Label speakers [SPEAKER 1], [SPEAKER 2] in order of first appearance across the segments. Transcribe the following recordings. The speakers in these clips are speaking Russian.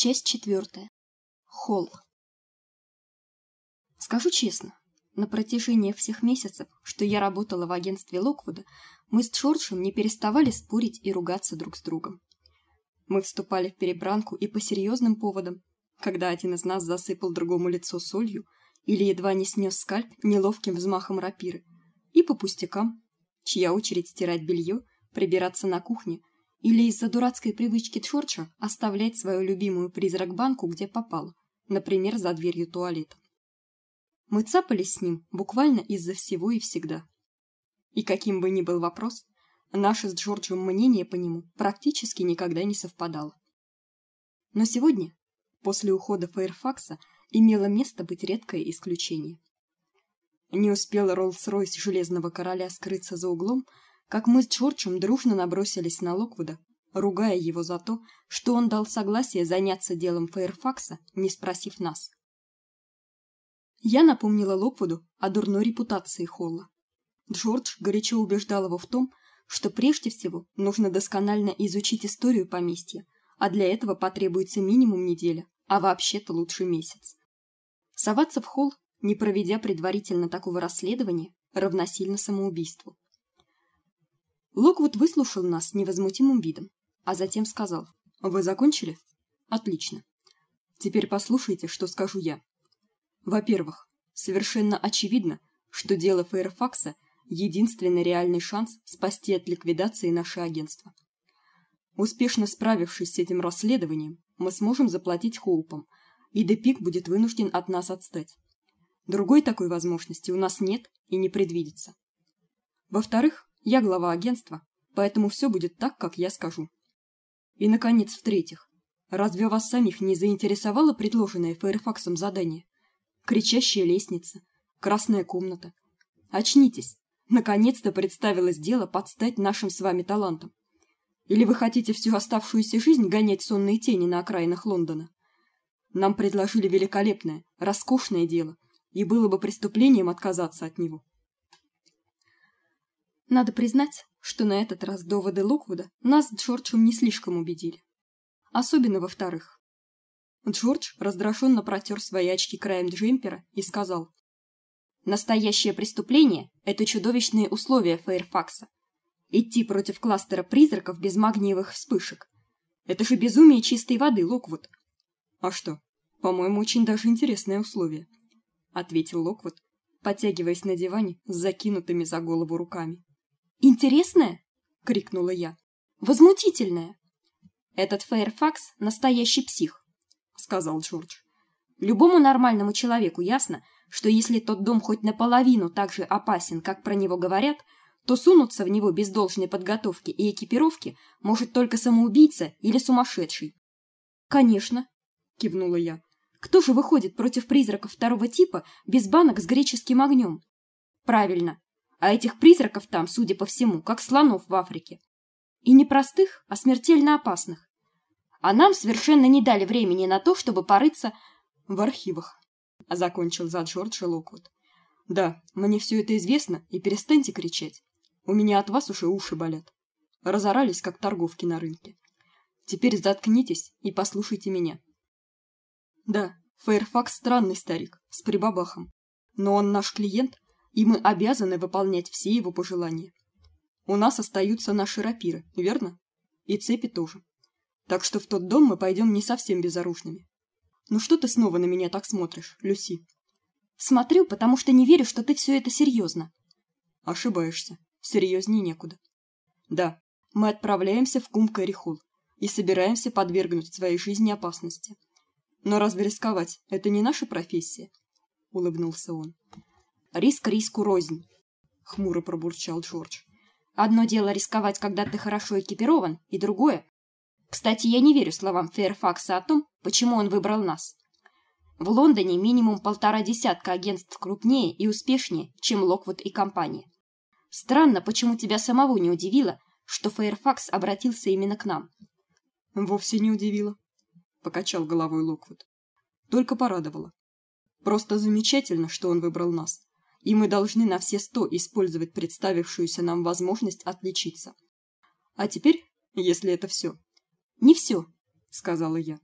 [SPEAKER 1] Часть четвертая. Холл. Скажу честно, на протяжении всех месяцев, что я работала в агентстве Локвуда, мы с Джорджем не переставали спорить и ругаться друг с другом. Мы вступали в перебранку и по серьезным поводам, когда один из нас засыпал другому лицо солью или едва не снес скальп неловким взмахом рапиры, и по пустякам, чья очередь стирать белье, прибираться на кухне или из-за дурацкой привычки Джорджа оставлять свою любимую призрак-банку где попало, например, за дверью туалета. Мы цапались с ним буквально из-за всего и всегда. И каким бы ни был вопрос, наше с Джорджем мнение по нему практически никогда не совпадало. Но сегодня, после ухода Фейрфакса, имело место быть редкое исключение. Не успел Роллс-Ройс Железного Короля скрыться за углом, как мы с Джорджем дружно набросились на Локвуда, ругая его за то, что он дал согласие заняться делом Фейрфакса, не спросив нас. Я напомнила Локвуду о дурной репутации Холла. Джордж горячо убеждал его в том, что прежде всего нужно досконально изучить историю поместья, а для этого потребуется минимум неделя, а вообще-то лучше месяц. Соваться в холл, не проведя предварительно такого расследования, равносильно самоубийству. Локвуд выслушал нас с невозмутимым видом, а затем сказал: "Вы закончили? Отлично. Теперь послушайте, что скажу я. Во-первых, совершенно очевидно, что дело Фэрфакса единственный реальный шанс спасти от ликвидации наше агентство. Успешно справившись с этим расследованием, мы сможем заплатить Хоупам, и Депик будет вынужден от нас отстать. Другой такой возможности у нас нет и не предвидится. Во-вторых, я глава агентства, поэтому все будет так, как я скажу. И наконец, в-третьих, разве вас самих не заинтересовало предложенное Фэрфаксом задание? Кричащая лестница, красная комната. Очнитесь. Наконец-то представилось дело подстать нашим с вами талантам. Или вы хотите всю оставшуюся жизнь гонять сонные тени на окраинах Лондона? Нам предложили великолепное, роскошное дело, и было бы преступлением отказаться от него. Надо признать, что на этот раз доводы Локвуда нас с Джорджем не слишком убедили. Особенно во-вторых. Джордж раздраженно протер свои очки краем джемпера и сказал: "Настоящее преступление это чудовищные условия Фейрфакса. Идти против кластера призраков без магниевых вспышек. Это же безумие чистой воды, Локвуд". "А что? По-моему, очень даже интересное условие", ответил Локвуд, подтягиваясь на диване с закинутыми за голову руками. Интересное? крикнула я. Возмутительное. Этот Фэрфакс настоящий псих, сказал Джордж. Любому нормальному человеку ясно, что если тот дом хоть наполовину так же опасен, как про него говорят, то сунуться в него без должной подготовки и экипировки может только самоубийца или сумасшедший. Конечно, кивнула я. Кто же выходит против призраков второго типа без банок с греческим огнем? Правильно, а этих призраков там, судя по всему, как слонов в Африке. И не простых, а смертельно опасных. А нам совершенно не дали времени на то, чтобы порыться в архивах. А закончил за Джорджа Локвуд. Да, мне все это известно, и перестаньте кричать. У меня от вас уже уши болят. Разорались, как торговки на рынке. Теперь заткнитесь и послушайте меня. Да, Фэрфакс странный старик, с прибабахом. Но он наш клиент, и мы обязаны выполнять все его пожелания. У нас остаются наши рапиры, верно? И цепи тоже. Так что в тот дом мы пойдем не совсем безоружными. Ну что ты снова на меня так смотришь, Люси? Смотрю, потому что не верю, что ты все это серьезно. Ошибаешься. Серьезнее некуда. Да, мы отправляемся в Кум-Карихул и собираемся подвергнуть своей жизни опасности. Но разве рисковать это не наша профессия? улыбнулся он. Риск риску рознь, хмуро пробурчал Джордж. Одно дело рисковать, когда ты хорошо экипирован, и другое. Кстати, я не верю словам Фэрфакса о том, почему он выбрал нас. В Лондоне минимум полтора десятка агентств крупнее и успешнее, чем Локвуд и компания. Странно, почему тебя самого не удивило, что Фэрфакс обратился именно к нам. Вовсе не удивило, покачал головой Локвуд. Только порадовало. Просто замечательно, что он выбрал нас и мы должны на все сто использовать представившуюся нам возможность отличиться. А теперь, если это все. Не все, сказала я.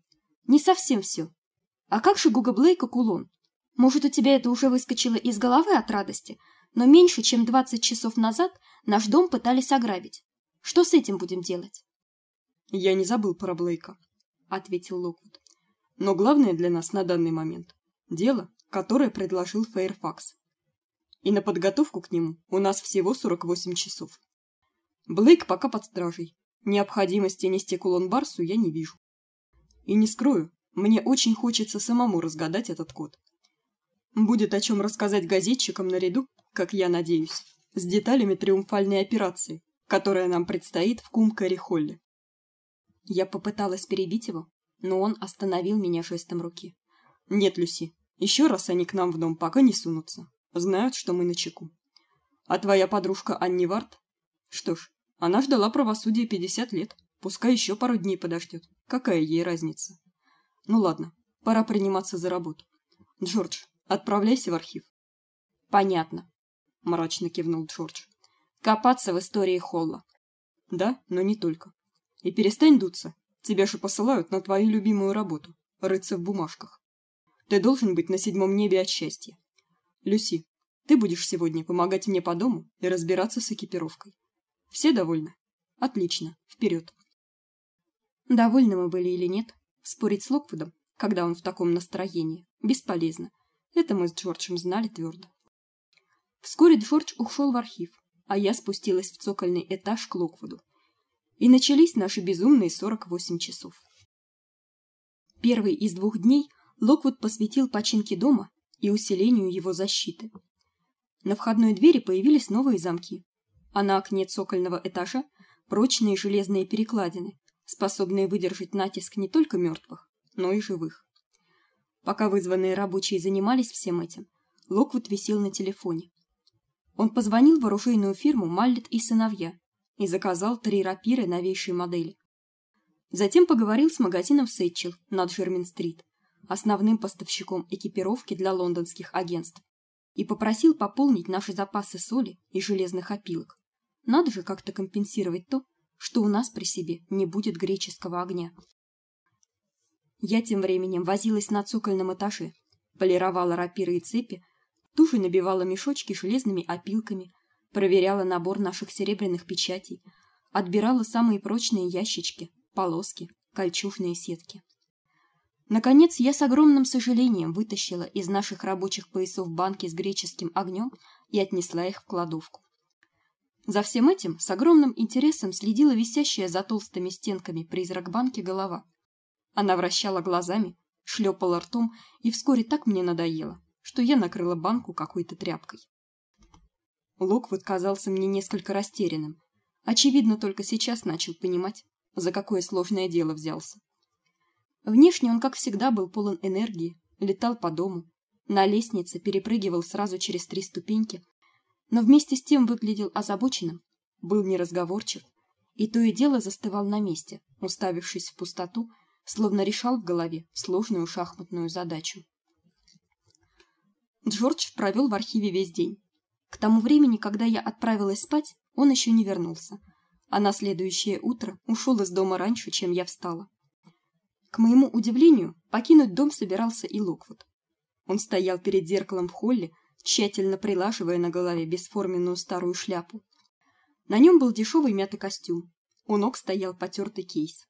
[SPEAKER 1] не совсем все. А как же Гуга Блейка кулон? Может, у тебя это уже выскочило из головы от радости, но меньше чем двадцать часов назад наш дом пытались ограбить. Что с этим будем делать?
[SPEAKER 2] Я не забыл про Блейка, ответил Локвуд. Но главное для нас на данный момент дело, которое предложил Фейрфакс. И на подготовку к нему у нас всего сорок восемь часов. Блейк пока под стражей. Необходимости нести кулон Барсу я не вижу. И не скрою, мне очень хочется самому разгадать этот код. Будет о чем рассказать газетчикам наряду, как я надеюсь, с деталями триумфальной операции, которая нам предстоит в Кумкаре-Холле.
[SPEAKER 1] Я попыталась перебить его, но он остановил меня жестом руки.
[SPEAKER 2] Нет, Люси, еще раз они к нам в дом пока не сунутся. Знают, что мы на чеку. А твоя подружка Анни Варт? Что ж, она ждала правосудия пятьдесят лет. Пускай еще пару дней подождет. Какая ей разница? Ну ладно, пора приниматься за работу. Джордж, отправляйся в архив.
[SPEAKER 1] Понятно, мрачно кивнул Джордж. Копаться в истории Холла.
[SPEAKER 2] Да, но не только. И перестань дуться. Тебя же посылают на твою любимую работу рыться в бумажках. Ты должен быть на седьмом небе от счастья. Люси, ты будешь сегодня помогать мне по дому и разбираться с экипировкой. Все довольны? Отлично. Вперед.
[SPEAKER 1] Довольны мы были или нет, спорить с Локвудом, когда он в таком настроении, бесполезно. Это мы с Джорджем знали твердо. Вскоре Джордж ушел в архив, а я спустилась в цокольный этаж к Локвуду. И начались наши безумные 48 часов. Первый из двух дней Локвуд посвятил починке дома и усилению его защиты. На входной двери появились новые замки, а на окне цокольного этажа прочные железные перекладины, способные выдержать натиск не только мертвых, но и живых. Пока вызванные рабочие занимались всем этим, Локвуд висел на телефоне. Он позвонил в оружейную фирму Маллет и сыновья и заказал три рапиры новейшей модели. Затем поговорил с магазином Сэтчел на Джермин-стрит, основным поставщиком экипировки для лондонских агентств, и попросил пополнить наши запасы соли и железных опилок. Надо же как-то компенсировать то, что у нас при себе не будет греческого огня. Я тем временем возилась на цокольном этаже, полировала рапиры и цепи, тушей набивала мешочки железными опилками, проверяла набор наших серебряных печатей, отбирала самые прочные ящички, полоски, кольчужные сетки. Наконец, я с огромным сожалением вытащила из наших рабочих поясов банки с греческим огнем и отнесла их в кладовку. За всем этим с огромным интересом следила висящая за толстыми стенками призрак банки голова. Она вращала глазами, шлепала ртом, и вскоре так мне надоело, что я накрыла банку какой-то тряпкой. Локвуд казался мне несколько растерянным. Очевидно, только сейчас начал понимать, за какое сложное дело взялся. Внешне он, как всегда, был полон энергии, летал по дому, на лестнице перепрыгивал сразу через три ступеньки, но вместе с тем выглядел озабоченным, был неразговорчив и то и дело застывал на месте, уставившись в пустоту, словно решал в голове сложную шахматную задачу. Джордж провел в архиве весь день. К тому времени, когда я отправилась спать, он еще не вернулся, а на следующее утро ушел из дома раньше, чем я встала. К моему удивлению, покинуть дом собирался и Локвуд. Он стоял перед зеркалом в холле, тщательно прилаживая на голове бесформенную старую шляпу. На нем был дешевый мятый костюм. У ног стоял потертый кейс.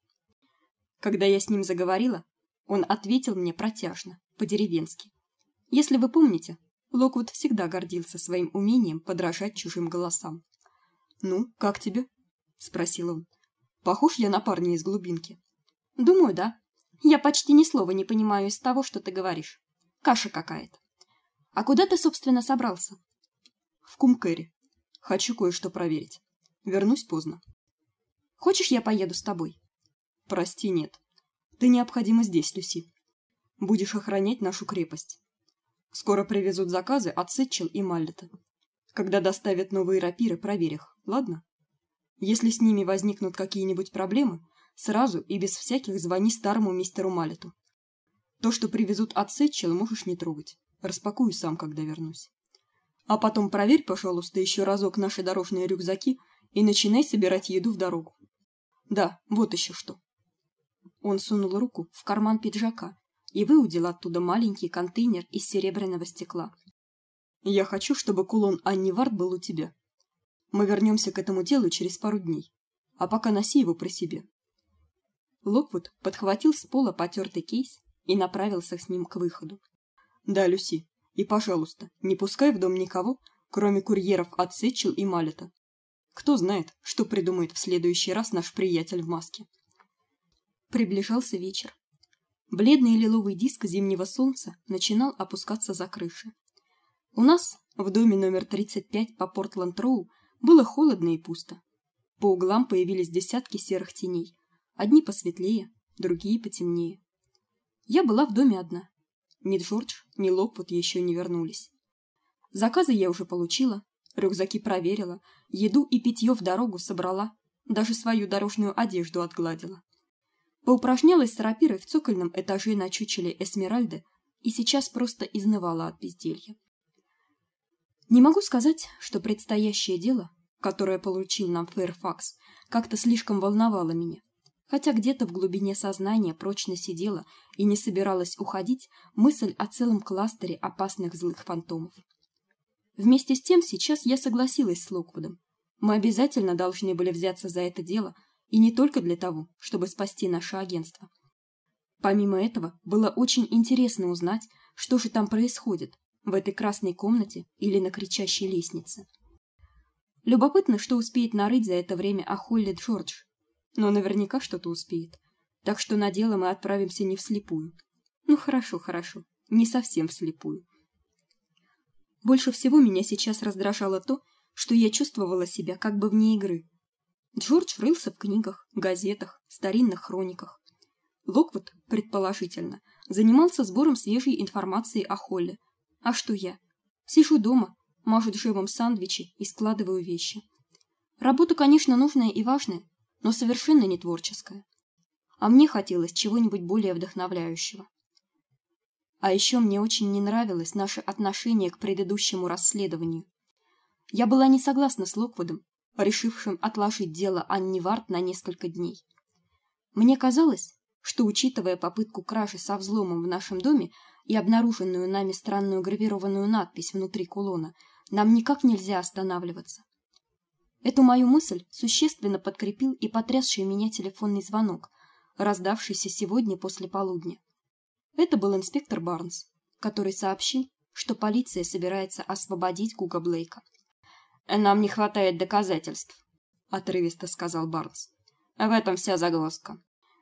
[SPEAKER 1] Когда я с ним заговорила, он ответил мне протяжно, по-деревенски. Если вы помните, Локвуд всегда гордился своим умением подражать чужим голосам. «Ну, как тебе?» — спросил он. «Похож я на парня из глубинки?» «Думаю, да. Я почти ни слова не понимаю из того, что ты говоришь. Каша какая-то. А куда ты, собственно, собрался?
[SPEAKER 2] В Кумкэри. Хочу кое-что проверить. Вернусь поздно.
[SPEAKER 1] Хочешь, я поеду с тобой?
[SPEAKER 2] Прости, нет. Ты необходима здесь, Люси. Будешь охранять нашу крепость. Скоро привезут заказы от Сетчел и Маллета. Когда доставят новые рапиры, проверь их, ладно? Если с ними возникнут какие-нибудь проблемы, сразу и без всяких звони старому мистеру Маллету. То, что привезут от Сетчел, можешь не трогать. Распакую сам, когда вернусь. А потом проверь, пожалуйста, еще разок наши дорожные рюкзаки и начинай собирать еду в дорогу. Да, вот еще что.
[SPEAKER 1] Он сунул руку в карман пиджака и выудил оттуда маленький контейнер из серебряного стекла.
[SPEAKER 2] Я хочу, чтобы кулон Анни Вард был у тебя. Мы вернемся к этому делу через пару дней. А пока носи его при себе.
[SPEAKER 1] Локвуд подхватил с пола потертый кейс и направился с ним к выходу.
[SPEAKER 2] Да, Люси, и, пожалуйста, не пускай в дом никого, кроме курьеров от Сетчел и Малета. Кто знает, что придумает в следующий раз наш приятель в маске.
[SPEAKER 1] Приближался вечер. Бледный лиловый диск зимнего солнца начинал опускаться за крыши. У нас в доме номер 35 по Портленд-Роу было холодно и пусто. По углам появились десятки серых теней, одни посветлее, другие потемнее. Я была в доме одна. Ни Джордж, ни Локвуд еще не вернулись. Заказы я уже получила, рюкзаки проверила, еду и питье в дорогу собрала, даже свою дорожную одежду отгладила. Поупражнялась с рапирой в цокольном этаже на чучеле Эсмеральды и сейчас просто изнывала от безделья. Не могу сказать, что предстоящее дело, которое получил нам Фэрфакс, как-то слишком волновало меня хотя где-то в глубине сознания прочно сидела и не собиралась уходить мысль о целом кластере опасных злых фантомов. Вместе с тем сейчас я согласилась с Локвудом. Мы обязательно должны были взяться за это дело, и не только для того, чтобы спасти наше агентство. Помимо этого, было очень интересно узнать, что же там происходит в этой красной комнате или на кричащей лестнице. Любопытно, что успеет нарыть за это время о Холли Джордж, но наверняка что-то успеет. Так что на дело мы отправимся не вслепую. Ну хорошо, хорошо, не совсем вслепую. Больше всего меня сейчас раздражало то, что я чувствовала себя как бы вне игры. Джордж рылся в книгах, газетах, старинных хрониках. Локвуд, предположительно, занимался сбором свежей информации о Холле. А что я? Сижу дома, мажу джемом сандвичи и складываю вещи. Работа, конечно, нужная и важная, но совершенно не творческое. А мне хотелось чего-нибудь более вдохновляющего. А еще мне очень не нравилось наше отношение к предыдущему расследованию. Я была не согласна с Локвудом, решившим отложить дело Анни Варт на несколько дней. Мне казалось, что учитывая попытку кражи со взломом в нашем доме и обнаруженную нами странную гравированную надпись внутри кулона, нам никак нельзя останавливаться. Эту мою мысль существенно подкрепил и потрясший меня телефонный звонок, раздавшийся сегодня после полудня. Это был инспектор Барнс, который сообщил, что полиция собирается освободить Куга Блейка. Нам не хватает доказательств, отрывисто сказал Барнс. В этом вся загвоздка.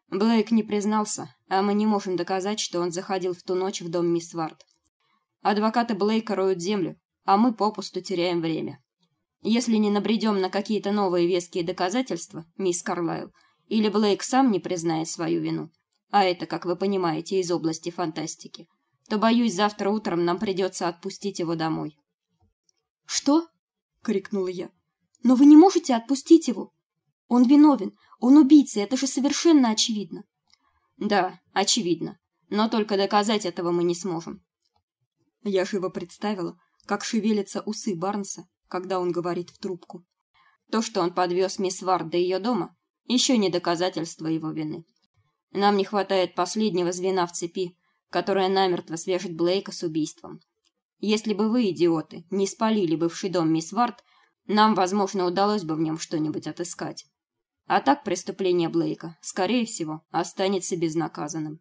[SPEAKER 1] Блейк не признался, а мы не можем доказать, что он заходил в ту ночь в дом мисс Вард. Адвокаты Блейка роют землю, а мы попусту теряем время. Если не набредем на какие-то новые веские доказательства, мисс Карлайл, или Блейк сам не признает свою вину, а это, как вы понимаете, из области фантастики, то, боюсь, завтра утром нам придется отпустить его домой. «Что?» — крикнула я. «Но вы не можете отпустить его. Он виновен, он убийца, это же совершенно очевидно». «Да, очевидно, но только доказать этого мы не сможем». Я живо представила, как шевелятся усы Барнса, когда он говорит в трубку. То, что он подвез мисс Вард до ее дома, еще не доказательство его вины. Нам не хватает последнего звена в цепи, которое намертво свяжет Блейка с убийством. Если бы вы, идиоты, не спалили бывший дом мисс Вард, нам, возможно, удалось бы в нем что-нибудь отыскать. А так преступление Блейка, скорее всего, останется безнаказанным.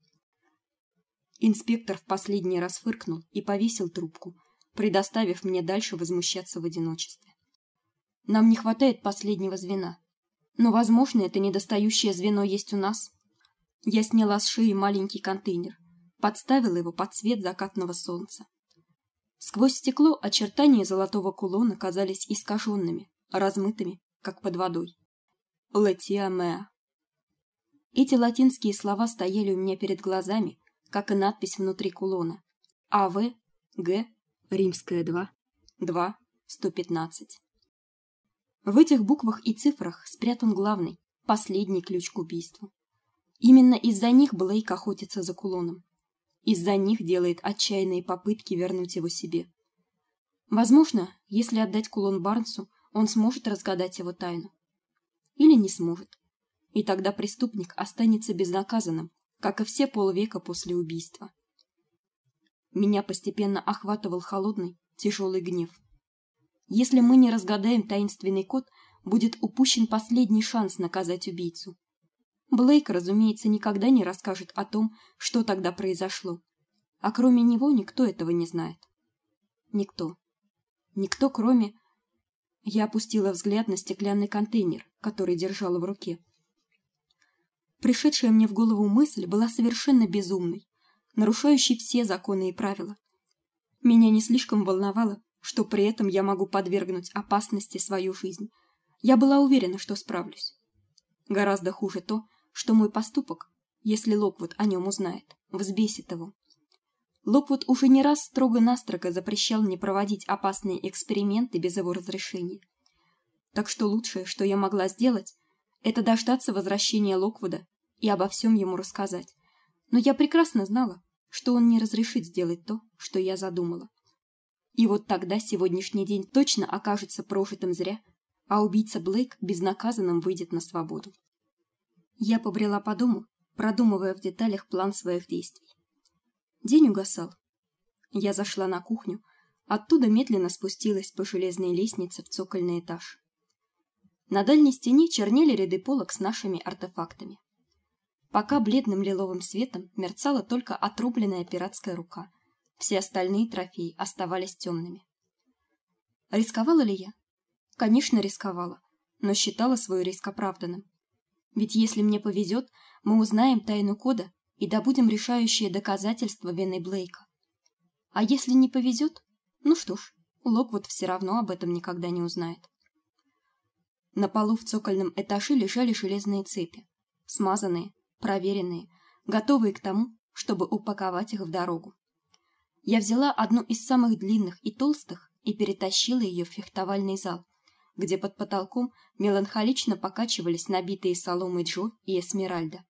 [SPEAKER 1] Инспектор в последний раз фыркнул и повесил трубку, предоставив мне дальше возмущаться в одиночестве. Нам не хватает последнего звена. Но, возможно, это недостающее звено есть у нас. Я сняла с шеи маленький контейнер, подставила его под свет закатного солнца. Сквозь стекло очертания золотого кулона казались искаженными, размытыми, как под водой. Летия меа. Эти латинские слова стояли у меня перед глазами, как и надпись внутри кулона. АВ, Г, Римская 2, 2, 115. В этих буквах и цифрах спрятан главный, последний ключ к убийству. Именно из-за них Блейк охотится за кулоном. Из-за них делает отчаянные попытки вернуть его себе. Возможно, если отдать кулон Барнсу, он сможет разгадать его тайну. Или не сможет. и тогда преступник останется безнаказанным, как и все полвека после убийства. Меня постепенно охватывал холодный, тяжелый гнев. Если мы не разгадаем таинственный код, будет упущен последний шанс наказать убийцу. Блейк, разумеется, никогда не расскажет о том, что тогда произошло. А кроме него никто этого не знает. Никто. Никто, кроме Я опустила взгляд на стеклянный контейнер, который держала в руке. Пришедшая мне в голову мысль была совершенно безумной, нарушающей все законы и правила. Меня не слишком волновало, что при этом я могу подвергнуть опасности свою жизнь. Я была уверена, что справлюсь. Гораздо хуже то, что мой поступок, если Локвуд о нем узнает, взбесит его. Локвуд уже не раз строго-настрого запрещал мне проводить опасные эксперименты без его разрешения. Так что лучшее, что я могла сделать, это дождаться возвращения Локвуда и обо всем ему рассказать. Но я прекрасно знала, что он не разрешит сделать то, что я задумала. И вот тогда сегодняшний день точно окажется прожитым зря, а убийца Блейк безнаказанным выйдет на свободу. Я побрела по дому, продумывая в деталях план своих действий. День угасал. Я зашла на кухню, оттуда медленно спустилась по железной лестнице в цокольный этаж. На дальней стене чернели ряды полок с нашими артефактами. Пока бледным лиловым светом мерцала только отрубленная пиратская рука, все остальные трофеи оставались темными. Рисковала ли я? Конечно, рисковала, но считала свой риск оправданным. Ведь если мне повезет, мы узнаем тайну кода и добудем решающее доказательство вины Блейка. А если не повезет, ну что ж, Локвуд все равно об этом никогда не узнает. На полу в цокольном этаже лежали железные цепи, смазанные, проверенные, готовые к тому, чтобы упаковать их в дорогу. Я взяла одну из самых длинных и толстых и перетащила ее в фехтовальный зал, где под потолком меланхолично покачивались набитые соломой Джо и Эсмеральда.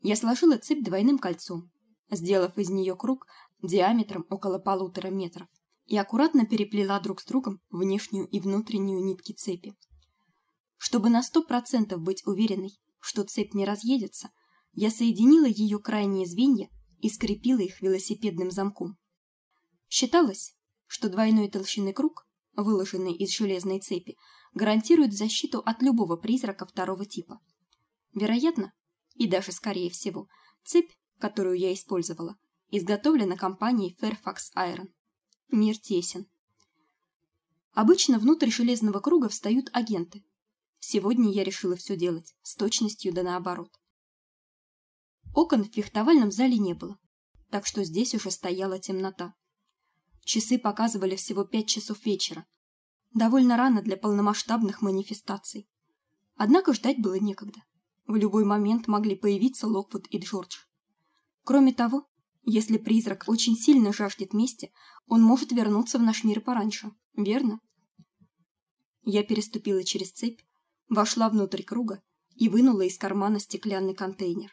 [SPEAKER 1] Я сложила цепь двойным кольцом, сделав из нее круг диаметром около полутора метров, и аккуратно переплела друг с другом внешнюю и внутреннюю нитки цепи. Чтобы на сто процентов быть уверенной, что цепь не разъедется, я соединила ее крайние звенья и скрепила их велосипедным замком. Считалось, что двойной толщины круг, выложенный из железной цепи, гарантирует защиту от любого призрака второго типа. Вероятно, и даже скорее всего, цепь, которую я использовала, изготовлена компанией Fairfax Iron. Мир тесен. Обычно внутрь железного круга встают агенты, Сегодня я решила все делать с точностью да наоборот. Окон в фехтовальном зале не было, так что здесь уже стояла темнота. Часы показывали всего пять часов вечера. Довольно рано для полномасштабных манифестаций. Однако ждать было некогда. В любой момент могли появиться Локвуд и Джордж. Кроме того, если призрак очень сильно жаждет мести, он может вернуться в наш мир пораньше, верно? Я переступила через цепь, вошла внутрь круга и вынула из кармана стеклянный контейнер.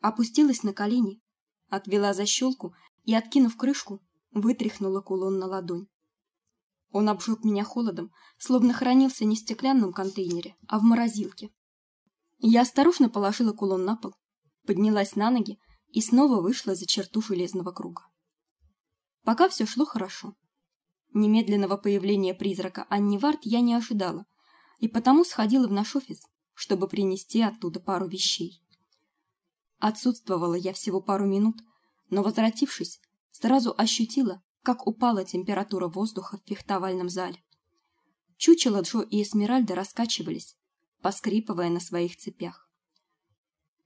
[SPEAKER 1] Опустилась на колени, отвела защелку и, откинув крышку, вытряхнула кулон на ладонь. Он обжег меня холодом, словно хранился не в стеклянном контейнере, а в морозилке. Я осторожно положила кулон на пол, поднялась на ноги и снова вышла за черту железного круга. Пока все шло хорошо. Немедленного появления призрака Анни Варт я не ожидала, и потому сходила в наш офис, чтобы принести оттуда пару вещей. Отсутствовала я всего пару минут, но возвратившись, сразу ощутила, как упала температура воздуха в фехтовальном зале. Чучело Джо и Эсмеральда раскачивались, поскрипывая на своих цепях.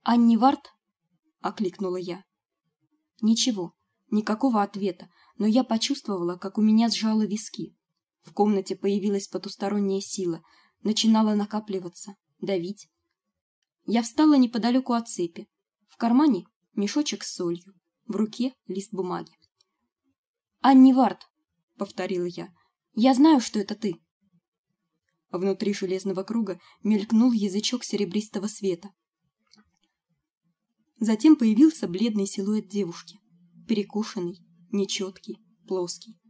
[SPEAKER 1] «Анни Варт?» — окликнула я. Ничего, никакого ответа, но я почувствовала, как у меня сжало виски. В комнате появилась потусторонняя сила, начинала накапливаться, давить. Я встала неподалеку от цепи. В кармане мешочек с солью, в руке лист бумаги. «Анни Варт», — повторила я, — «я знаю, что это ты». Внутри железного круга мелькнул язычок серебристого света. Затем появился бледный силуэт девушки, перекушенный, нечеткий, плоский.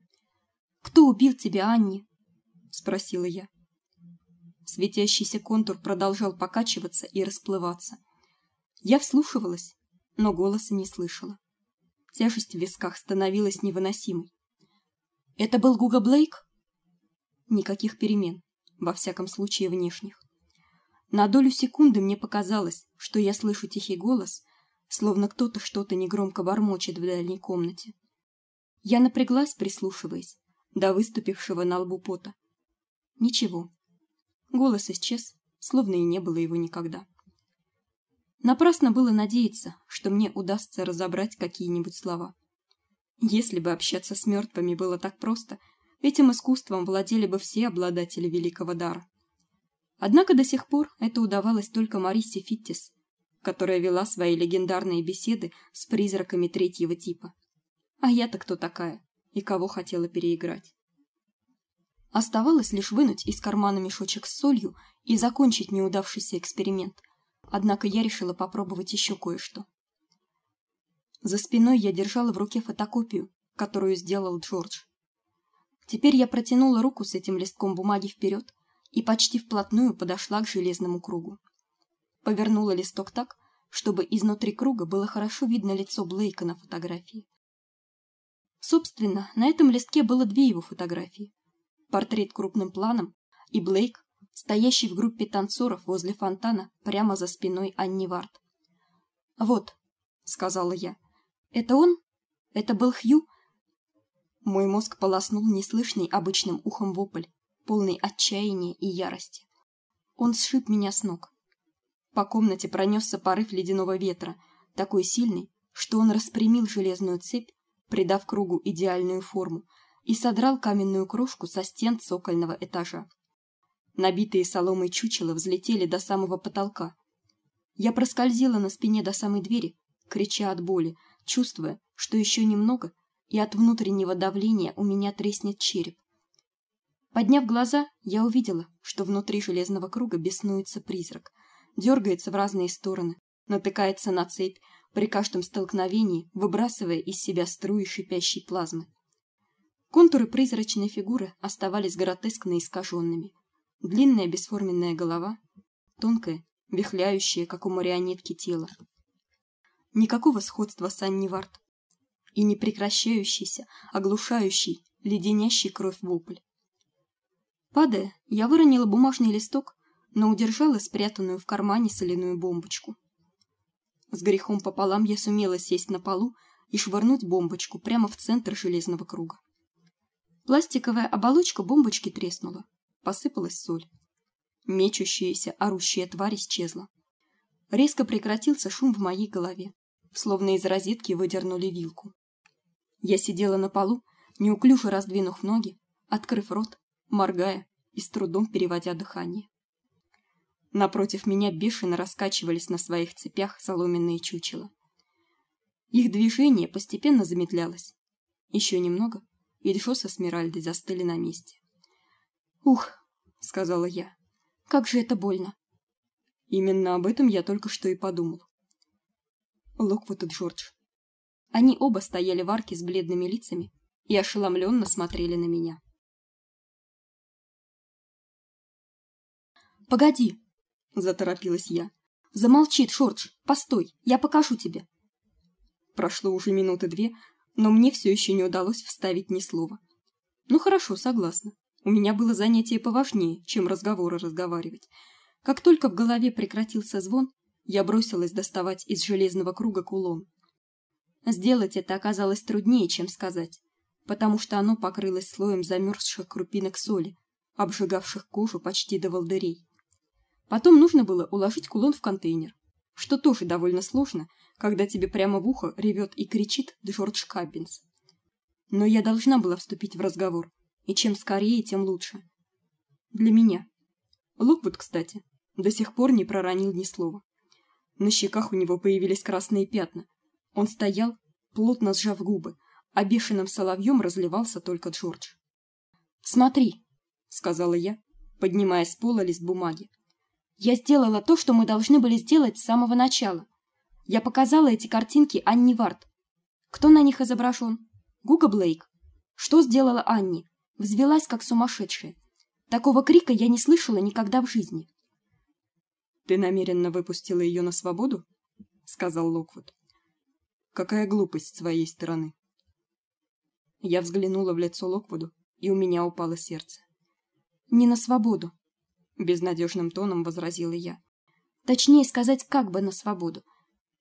[SPEAKER 1] «Кто убил тебя, Анни?» — спросила я. Светящийся контур продолжал покачиваться и расплываться. Я вслушивалась, но голоса не слышала. Тяжесть в висках становилась невыносимой. Это был Гуга Блейк? Никаких перемен, во всяком случае внешних. На долю секунды мне показалось, что я слышу тихий голос, словно кто-то что-то негромко бормочет в дальней комнате. Я напряглась, прислушиваясь до выступившего на лбу пота. Ничего. Голос исчез, словно и не было его никогда. Напрасно было надеяться, что мне удастся разобрать какие-нибудь слова. Если бы общаться с мертвыми было так просто, этим искусством владели бы все обладатели великого дара. Однако до сих пор это удавалось только Марисе Фиттис, которая вела свои легендарные беседы с призраками третьего типа. А я-то кто такая и кого хотела переиграть? Оставалось лишь вынуть из кармана мешочек с солью и закончить неудавшийся эксперимент. Однако я решила попробовать еще кое-что. За спиной я держала в руке фотокопию, которую сделал Джордж. Теперь я протянула руку с этим листком бумаги вперед и почти вплотную подошла к железному кругу. Повернула листок так, чтобы изнутри круга было хорошо видно лицо Блейка на фотографии. Собственно, на этом листке было две его фотографии. Портрет крупным планом и Блейк, стоящий в группе танцоров возле фонтана прямо за спиной Анни Варт. "Вот", сказала я. Это он? Это был Хью? Мой мозг полоснул неслышный обычным ухом вопль, полный отчаяния и ярости. Он сшиб меня с ног. По комнате пронесся порыв ледяного ветра, такой сильный, что он распрямил железную цепь, придав кругу идеальную форму, и содрал каменную крошку со стен цокольного этажа. Набитые соломой чучела взлетели до самого потолка. Я проскользила на спине до самой двери, крича от боли, чувствуя, что еще немного, и от внутреннего давления у меня треснет череп. Подняв глаза, я увидела, что внутри железного круга беснуется призрак, дергается в разные стороны, натыкается на цепь, при каждом столкновении выбрасывая из себя струи шипящей плазмы. Контуры призрачной фигуры оставались гротескно искаженными. Длинная бесформенная голова, тонкое, вихляющее, как у марионетки тело, никакого сходства с Анни Варт и непрекращающийся, оглушающий, леденящий кровь вопль. Падая, я выронила бумажный листок, но удержала спрятанную в кармане соляную бомбочку. С грехом пополам я сумела сесть на полу и швырнуть бомбочку прямо в центр железного круга. Пластиковая оболочка бомбочки треснула, посыпалась соль. Мечущаяся, орущая тварь исчезла. Резко прекратился шум в моей голове словно из розетки выдернули вилку. Я сидела на полу, неуклюже раздвинув ноги, открыв рот, моргая и с трудом переводя дыхание. Напротив меня бешено раскачивались на своих цепях соломенные чучела. Их движение постепенно замедлялось. Еще немного, и Джо со Смиральдой застыли на месте. "Ух", сказала я. "Как же это больно". Именно об этом я только что и подумал. Локвуд и Джордж. Они оба стояли в арке с бледными лицами и ошеломленно смотрели на меня. Погоди, заторопилась я. Замолчи, Джордж. Постой, я покажу тебе. Прошло уже минуты две, но мне все еще не удалось вставить ни слова. Ну хорошо, согласна. У меня было занятие поважнее, чем разговоры разговаривать. Как только в голове прекратился звон, я бросилась доставать из железного круга кулон. Сделать это оказалось труднее, чем сказать, потому что оно покрылось слоем замерзших крупинок соли, обжигавших кожу почти до волдырей. Потом нужно было уложить кулон в контейнер, что тоже довольно сложно, когда тебе прямо в ухо ревет и кричит Джордж Каббинс. Но я должна была вступить в разговор, и чем скорее, тем лучше. Для меня. Луквуд, кстати, до сих пор не проронил ни слова. На щеках у него появились красные пятна. Он стоял, плотно сжав губы, а бешеным соловьем разливался только Джордж. "Смотри", сказала я, поднимая с пола лист бумаги. "Я сделала то, что мы должны были сделать с самого начала. Я показала эти картинки Анни Варт. Кто на них изображен? Гуга Блейк. Что сделала Анни? Взвелась как сумасшедшая. Такого крика я не слышала никогда в жизни.
[SPEAKER 2] Ты намеренно выпустила ее на свободу? сказал Локвуд. Какая глупость с твоей стороны. Я взглянула в лицо Локвуду, и у меня упало сердце.
[SPEAKER 1] Не на свободу, безнадежным тоном возразила я. Точнее сказать, как бы на свободу.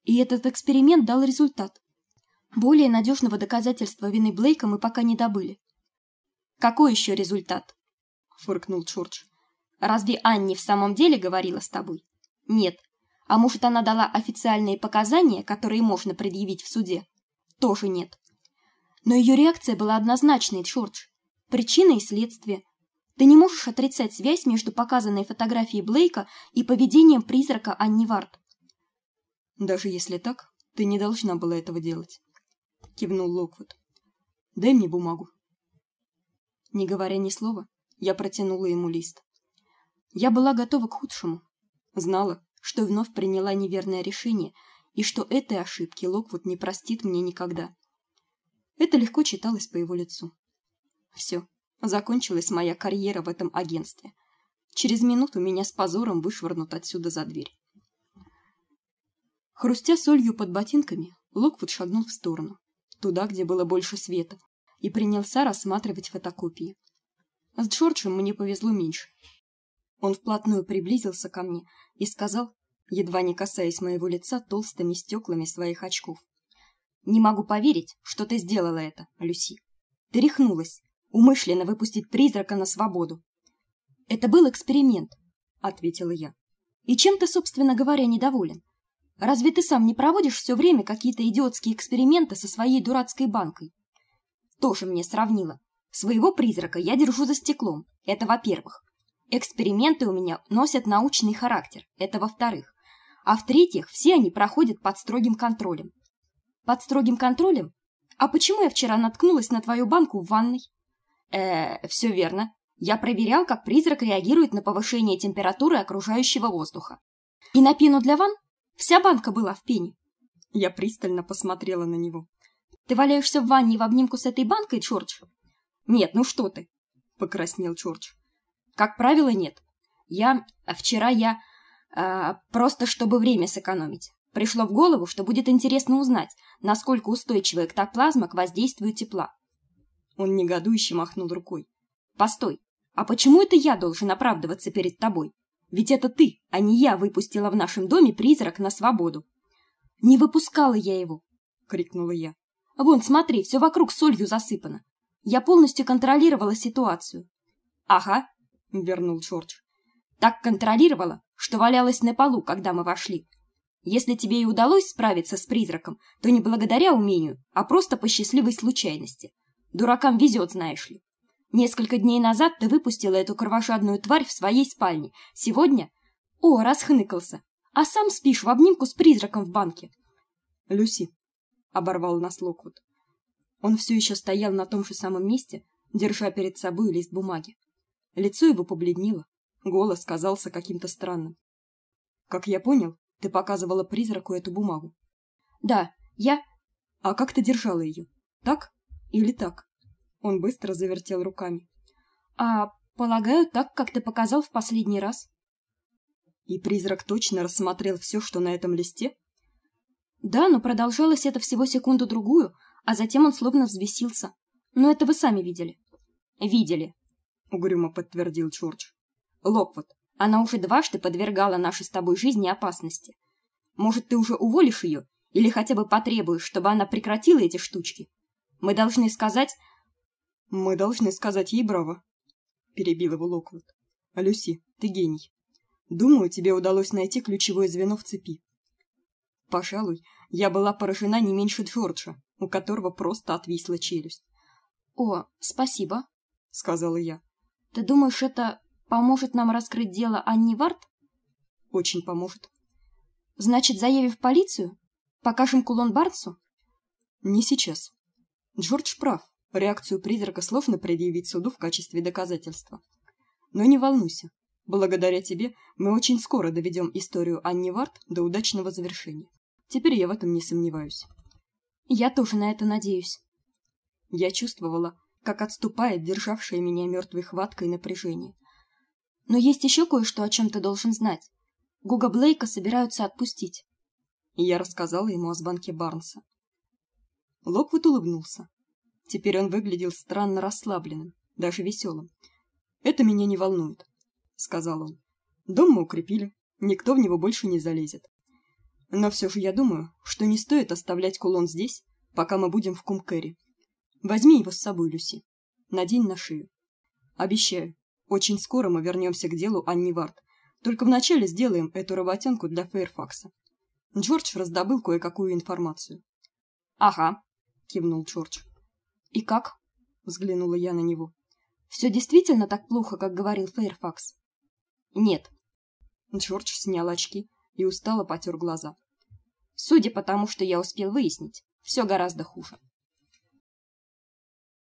[SPEAKER 1] И этот эксперимент дал результат. Более надежного доказательства вины Блейка мы пока не добыли. Какой еще результат? фыркнул Чурч. Разве Анни в самом деле говорила с тобой? Нет. А может, она дала официальные показания, которые можно предъявить в суде? Тоже нет. Но ее реакция была однозначной, Чурч. Причина и следствие. Ты не можешь отрицать связь между показанной фотографией Блейка и поведением призрака Анни Варт.
[SPEAKER 2] Даже если так, ты не должна была этого делать, кивнул Локвуд. Дай мне бумагу. Не говоря ни слова, я протянула ему лист. Я была готова к худшему. Знала, что вновь приняла неверное решение и что этой ошибки Локвуд не простит мне никогда. Это легко читалось по его лицу. Все, закончилась моя карьера в этом агентстве. Через минуту меня с позором вышвырнут отсюда за дверь. Хрустя солью под ботинками, Локвуд шагнул в сторону, туда, где было больше света, и принялся рассматривать фотокопии. С Джорджем мне повезло меньше. Он вплотную приблизился ко мне и сказал, едва не касаясь моего лица толстыми стеклами своих очков: "Не могу поверить, что ты сделала это, Люси. Ты рехнулась, умышленно выпустить призрака на свободу". "Это был эксперимент", ответила я. "И чем ты, собственно говоря, недоволен? Разве ты сам не проводишь все время какие-то идиотские эксперименты со своей дурацкой банкой?" Тоже мне сравнила. Своего призрака я держу за стеклом. Это во-первых. Эксперименты у меня носят научный характер. Это во-вторых. А в-третьих, все они проходят под строгим контролем. Под строгим контролем? А почему я вчера наткнулась на твою банку в ванной? Э, все верно. Я проверял, как призрак реагирует на повышение температуры окружающего воздуха. И на пену для ванн вся банка была в пене. Я пристально посмотрела на него. Ты валяешься в ванне в обнимку с этой банкой, Чорч? Нет, ну что ты? Покраснел Чорч. Как правило, нет. Я... Вчера я... Э, просто чтобы время сэкономить. Пришло в голову, что будет интересно узнать, насколько устойчива эктоплазма к воздействию тепла. Он негодующе махнул рукой. Постой, а почему это я должен оправдываться перед тобой? Ведь это ты, а не я выпустила в нашем доме призрак на свободу. Не выпускала я его, крикнула я. Вон, смотри, все вокруг солью засыпано. Я полностью контролировала ситуацию. Ага, вернул Джордж. Так контролировала, что валялась на полу, когда мы вошли. Если тебе и удалось справиться с призраком, то не благодаря умению, а просто по счастливой случайности. Дуракам везет, знаешь ли. Несколько дней назад ты выпустила эту кровожадную тварь в своей спальне. Сегодня... О, расхныкался. А сам спишь в обнимку с призраком в банке. Люси, оборвал нас Локвуд. Он все еще стоял на том же самом месте, держа перед собой лист бумаги. Лицо его побледнело, голос казался каким-то странным. Как я понял, ты показывала призраку эту бумагу. Да, я. А как ты держала ее? Так или так? Он быстро завертел руками. А, полагаю, так, как ты показал в последний раз. И призрак точно рассмотрел все, что на этом листе? Да, но продолжалось это всего секунду-другую, а затем он словно взвесился. Но это вы сами видели. Видели, угрюмо подтвердил Чёрч. Локвуд, она уже дважды подвергала нашей с тобой жизни опасности. Может, ты уже уволишь ее или хотя бы потребуешь, чтобы она прекратила эти штучки? Мы должны сказать Мы должны сказать ей браво, перебил его Локвуд. Люси, ты гений. Думаю, тебе удалось найти ключевое звено в цепи. Пожалуй, я была поражена не меньше Джорджа, у которого просто отвисла челюсть. О, спасибо, сказала я. Ты думаешь, это поможет нам раскрыть дело Анни Варт? Очень поможет. Значит, заявив полицию, покажем кулон Барнсу? Не сейчас. Джордж прав. Реакцию призрака сложно предъявить суду в качестве доказательства. Но не волнуйся. Благодаря тебе мы очень скоро доведем историю Анни Варт до удачного завершения. Теперь я в этом не сомневаюсь. Я тоже на это надеюсь. Я чувствовала, как отступает державшее меня мертвой хваткой напряжение.
[SPEAKER 1] Но есть еще кое-что, о чем ты должен знать. Гуга Блейка собираются отпустить.
[SPEAKER 2] И я рассказала ему о звонке Барнса. Локвуд улыбнулся. Теперь он выглядел странно расслабленным, даже веселым. Это меня не волнует, сказал он. Дом мы укрепили, никто в него больше не залезет. Но все же я думаю, что не стоит оставлять кулон здесь, пока мы будем в Кумкэре. Возьми его с собой, Люси. Надень на шею. Обещаю, очень скоро мы вернемся к делу Анни Варт. Только вначале сделаем эту работенку для Фейрфакса. Джордж раздобыл кое-какую информацию.
[SPEAKER 1] Ага, кивнул Джордж. И как? взглянула я на него. Все действительно так плохо, как говорил Фейрфакс?
[SPEAKER 2] Нет. Джордж снял очки и устало потер глаза.
[SPEAKER 1] Судя по тому, что я успел выяснить, все гораздо хуже.